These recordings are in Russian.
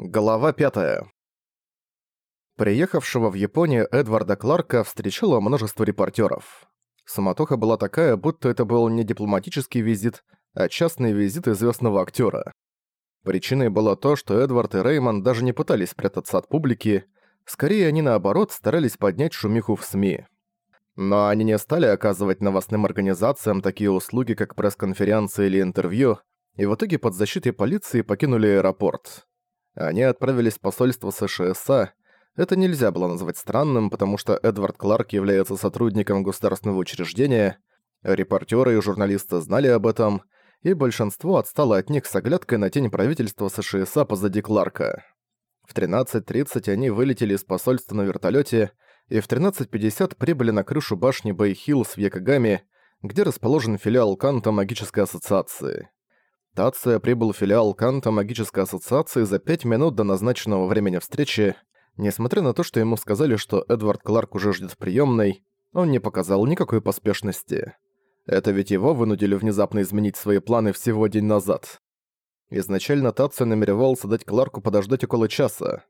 Глава 5. Приехавшего в Японию Эдварда Кларка встречало множество репортеров. Суматоха была такая, будто это был не дипломатический визит, а частный визит известного актера. Причиной было то, что Эдвард и Реймон даже не пытались прятаться от публики, скорее они наоборот старались поднять шумиху в СМИ. Но они не стали оказывать новостным организациям такие услуги, как пресс-конференции или интервью, и в итоге под защитой полиции покинули аэропорт. Они отправились в посольство США. Это нельзя было назвать странным, потому что Эдвард Кларк является сотрудником государственного учреждения, репортеры и журналисты знали об этом, и большинство отстало от них с оглядкой на тень правительства США позади Кларка. В 13.30 они вылетели из посольства на вертолете и в 13.50 прибыли на крышу башни Бэй-Хиллз в Якогаме, где расположен филиал Канта Магической Ассоциации. Тация прибыл в филиал Канта Магической Ассоциации за пять минут до назначенного времени встречи. Несмотря на то, что ему сказали, что Эдвард Кларк уже ждет в приемной, он не показал никакой поспешности. Это ведь его вынудили внезапно изменить свои планы всего день назад. Изначально Тация намеревался дать Кларку подождать около часа,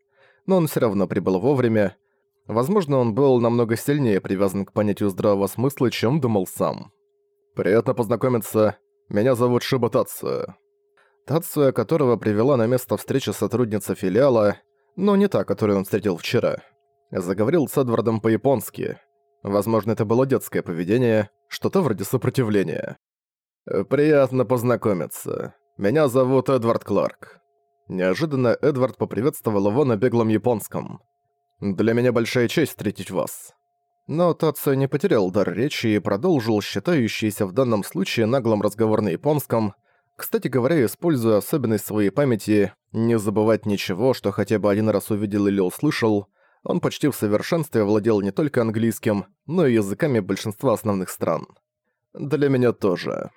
но он все равно прибыл вовремя. Возможно, он был намного сильнее привязан к понятию здравого смысла, чем думал сам. «Приятно познакомиться. Меня зовут Шиба Тацуя. Тацуя, которого привела на место встречи сотрудница филиала, но не та, которую он встретил вчера. Заговорил с Эдвардом по-японски. Возможно, это было детское поведение, что-то вроде сопротивления. «Приятно познакомиться. Меня зовут Эдвард Кларк». Неожиданно Эдвард поприветствовал его на беглом японском. «Для меня большая честь встретить вас. Но Тацио не потерял дар речи и продолжил считающийся в данном случае наглым разговор на японском, кстати говоря, используя особенность своей памяти не забывать ничего, что хотя бы один раз увидел или услышал, он почти в совершенстве владел не только английским, но и языками большинства основных стран. Для меня тоже.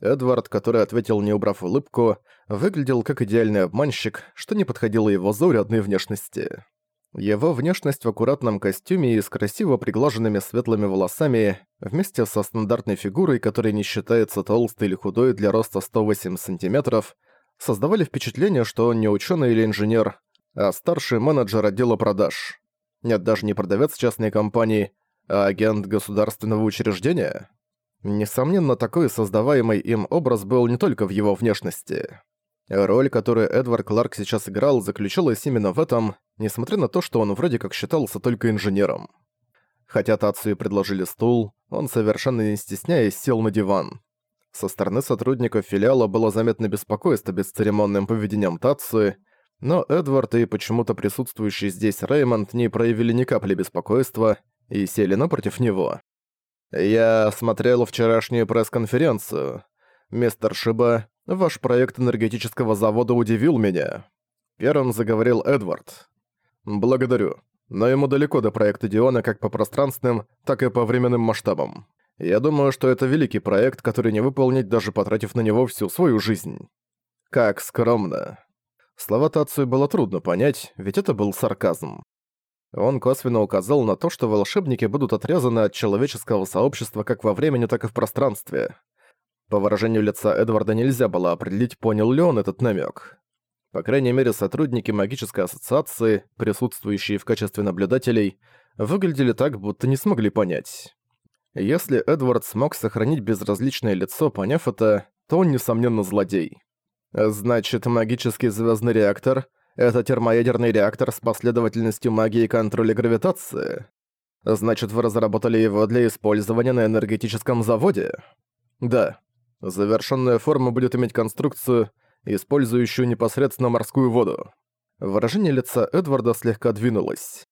Эдвард, который ответил не убрав улыбку, выглядел как идеальный обманщик, что не подходило его заурядной внешности. Его внешность в аккуратном костюме и с красиво приглаженными светлыми волосами, вместе со стандартной фигурой, которая не считается толстой или худой для роста 108 сантиметров, создавали впечатление, что он не ученый или инженер, а старший менеджер отдела продаж. Нет, даже не продавец частной компании, а агент государственного учреждения. Несомненно, такой создаваемый им образ был не только в его внешности. Роль, которую Эдвард Кларк сейчас играл, заключалась именно в этом, несмотря на то, что он вроде как считался только инженером. Хотя Тацию предложили стул, он совершенно не стесняясь сел на диван. Со стороны сотрудников филиала было заметно беспокойство бесцеремонным поведением Тацию, но Эдвард и почему-то присутствующий здесь Реймонд не проявили ни капли беспокойства и сели напротив него. «Я смотрел вчерашнюю пресс-конференцию. Мистер Шиба, Ваш проект энергетического завода удивил меня. Первым заговорил Эдвард. Благодарю. Но ему далеко до проекта Диона как по пространственным, так и по временным масштабам. Я думаю, что это великий проект, который не выполнить, даже потратив на него всю свою жизнь. Как скромно. Слова Тацию было трудно понять, ведь это был сарказм. Он косвенно указал на то, что волшебники будут отрезаны от человеческого сообщества как во времени, так и в пространстве. По выражению лица Эдварда нельзя было определить, понял ли он этот намек. По крайней мере, сотрудники магической ассоциации, присутствующие в качестве наблюдателей, выглядели так, будто не смогли понять. Если Эдвард смог сохранить безразличное лицо, поняв это, то он, несомненно, злодей. Значит, магический звездный реактор — это термоядерный реактор с последовательностью магии контроля гравитации? Значит, вы разработали его для использования на энергетическом заводе? Да. Завершенная форма будет иметь конструкцию, использующую непосредственно морскую воду. Выражение лица Эдварда слегка двинулось.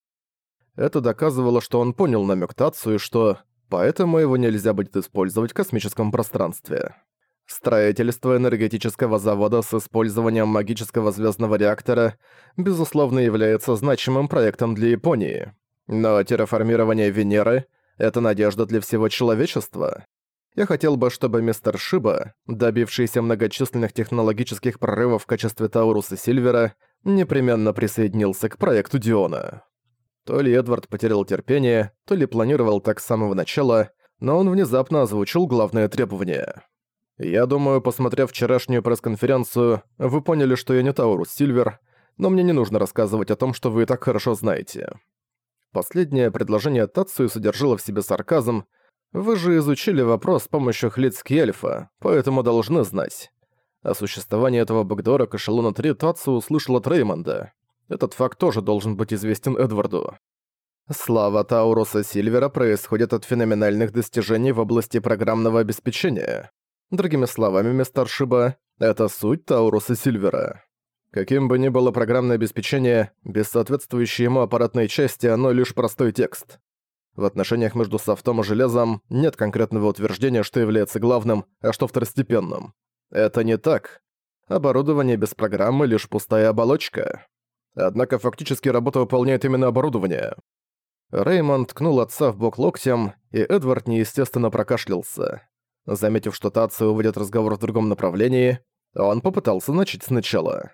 Это доказывало, что он понял намек Тацию, что поэтому его нельзя будет использовать в космическом пространстве. Строительство энергетического завода с использованием магического звездного реактора безусловно является значимым проектом для Японии. Но терраформирование Венеры — это надежда для всего человечества. Я хотел бы, чтобы мистер Шиба, добившийся многочисленных технологических прорывов в качестве Тауруса Сильвера, непременно присоединился к проекту Диона. То ли Эдвард потерял терпение, то ли планировал так с самого начала, но он внезапно озвучил главное требование. «Я думаю, посмотрев вчерашнюю пресс-конференцию, вы поняли, что я не Таурус Сильвер. но мне не нужно рассказывать о том, что вы и так хорошо знаете. Последнее предложение Тацию содержало в себе сарказм. Вы же изучили вопрос с помощью Хлицки эльфа, поэтому должны знать. О существовании этого бэкдора к эшелону 3 Тацу услышал от Реймонда. Этот факт тоже должен быть известен Эдварду. Слава Тауруса Сильвера происходит от феноменальных достижений в области программного обеспечения. Другими словами, мистер Шиба, это суть Тауруса Сильвера. Каким бы ни было программное обеспечение, без соответствующей ему аппаратной части оно лишь простой текст. В отношениях между софтом и железом нет конкретного утверждения, что является главным, а что второстепенным. Это не так. Оборудование без программы — лишь пустая оболочка. Однако фактически работу выполняет именно оборудование. Реймонд ткнул отца в бок локтем, и Эдвард неестественно прокашлялся. Заметив, что Тацию уводит разговор в другом направлении, он попытался начать сначала.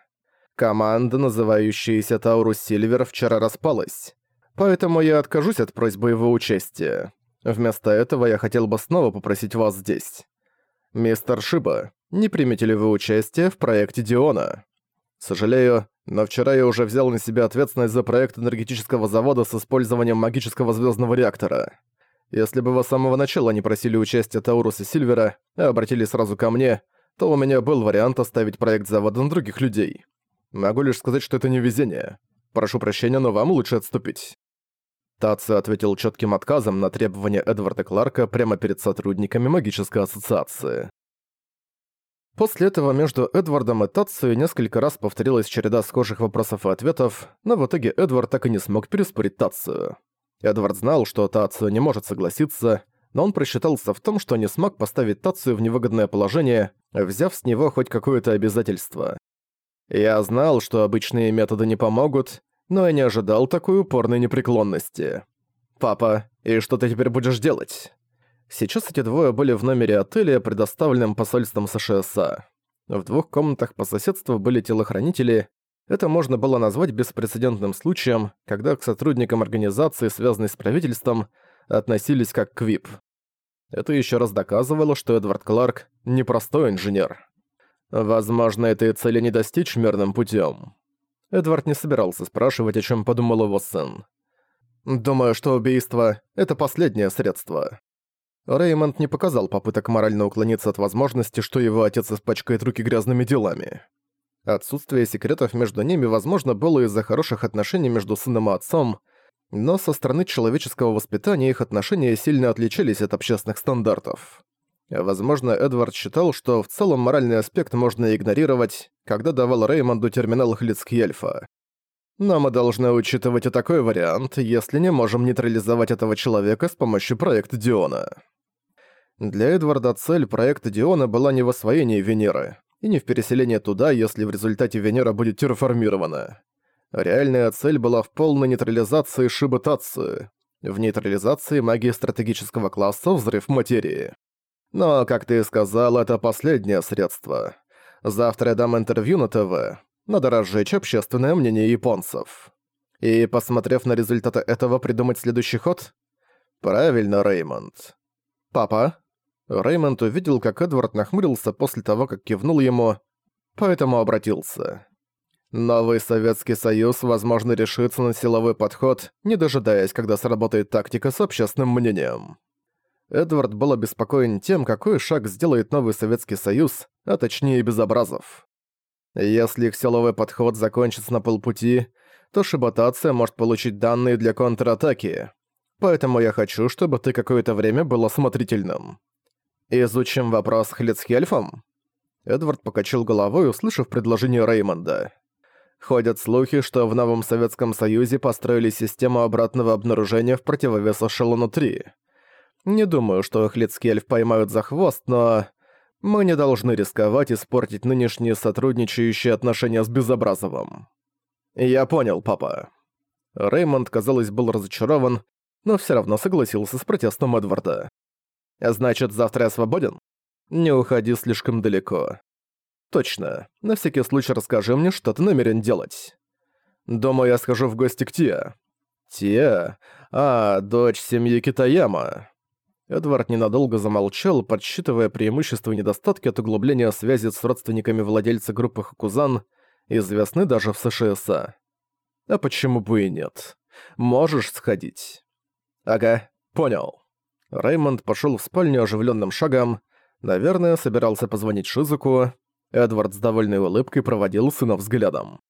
Команда, называющаяся Таурус Сильвер, вчера распалась. Поэтому я откажусь от просьбы его участия. Вместо этого я хотел бы снова попросить вас здесь. Мистер Шиба, не примете ли вы участие в проекте Диона? Сожалею, но вчера я уже взял на себя ответственность за проект энергетического завода с использованием магического звездного реактора. Если бы вы с самого начала не просили участия Тауруса Сильвера, а обратились сразу ко мне, то у меня был вариант оставить проект завода на других людей. Могу лишь сказать, что это не везение. Прошу прощения, но вам лучше отступить». Таци ответил четким отказом на требования Эдварда Кларка прямо перед сотрудниками магической ассоциации. После этого между Эдвардом и Тацией несколько раз повторилась череда схожих вопросов и ответов, но в итоге Эдвард так и не смог переспорить Тацию. Эдвард знал, что Тацию не может согласиться, но он просчитался в том, что не смог поставить Тацию в невыгодное положение, взяв с него хоть какое-то обязательство. Я знал, что обычные методы не помогут, но я не ожидал такой упорной непреклонности. «Папа, и что ты теперь будешь делать?» Сейчас эти двое были в номере отеля, предоставленном посольством США. В двух комнатах по соседству были телохранители. Это можно было назвать беспрецедентным случаем, когда к сотрудникам организации, связанной с правительством, относились как к ВИП. Это еще раз доказывало, что Эдвард Кларк – непростой инженер. Возможно, этой цели не достичь мирным путем. Эдвард не собирался спрашивать, о чем подумал его сын. «Думаю, что убийство — это последнее средство». Реймонд не показал попыток морально уклониться от возможности, что его отец испачкает руки грязными делами. Отсутствие секретов между ними, возможно, было из-за хороших отношений между сыном и отцом, но со стороны человеческого воспитания их отношения сильно отличались от общественных стандартов. Возможно, Эдвард считал, что в целом моральный аспект можно игнорировать, когда давал Реймонду терминал Хлицкий Эльфа. Но мы должны учитывать и такой вариант, если не можем нейтрализовать этого человека с помощью проекта Диона. Для Эдварда цель проекта Диона была не в освоении Венеры, и не в переселении туда, если в результате Венера будет терраформирована. Реальная цель была в полной нейтрализации шибутации, в нейтрализации магии стратегического класса взрыв материи. Но, как ты сказал, это последнее средство. Завтра я дам интервью на ТВ. Надо разжечь общественное мнение японцев. И, посмотрев на результаты этого, придумать следующий ход? Правильно, Реймонд. Папа? Реймонд увидел, как Эдвард нахмурился после того, как кивнул ему, поэтому обратился. Новый Советский Союз, возможно, решится на силовой подход, не дожидаясь, когда сработает тактика с общественным мнением. Эдвард был обеспокоен тем, какой шаг сделает новый Советский Союз, а точнее Безобразов. Если их силовой подход закончится на полпути, то Шиботация может получить данные для контратаки. Поэтому я хочу, чтобы ты какое-то время был осмотрительным. Изучим вопрос Хлицхельфом? Эдвард покачал головой, услышав предложение Реймонда. Ходят слухи, что в новом Советском Союзе построили систему обратного обнаружения в противовес Эшелону-3. Не думаю, что Хлицкий эльф поймают за хвост, но... Мы не должны рисковать испортить нынешние сотрудничающие отношения с Безобразовым. Я понял, папа. Реймонд, казалось, был разочарован, но все равно согласился с протестом Эдварда. «Значит, завтра я свободен? Не уходи слишком далеко. Точно. На всякий случай расскажи мне, что ты намерен делать. Думаю, я схожу в гости к Тиа. Тиа? А, дочь семьи Китаяма. Эдвард ненадолго замолчал, подсчитывая преимущества и недостатки от углубления связи с родственниками владельца группы Хакузан, известны даже в США. А почему бы и нет? Можешь сходить. Ага, понял. Реймонд пошел в спальню оживленным шагом. Наверное, собирался позвонить Шизуку. Эдвард с довольной улыбкой проводил сына взглядом.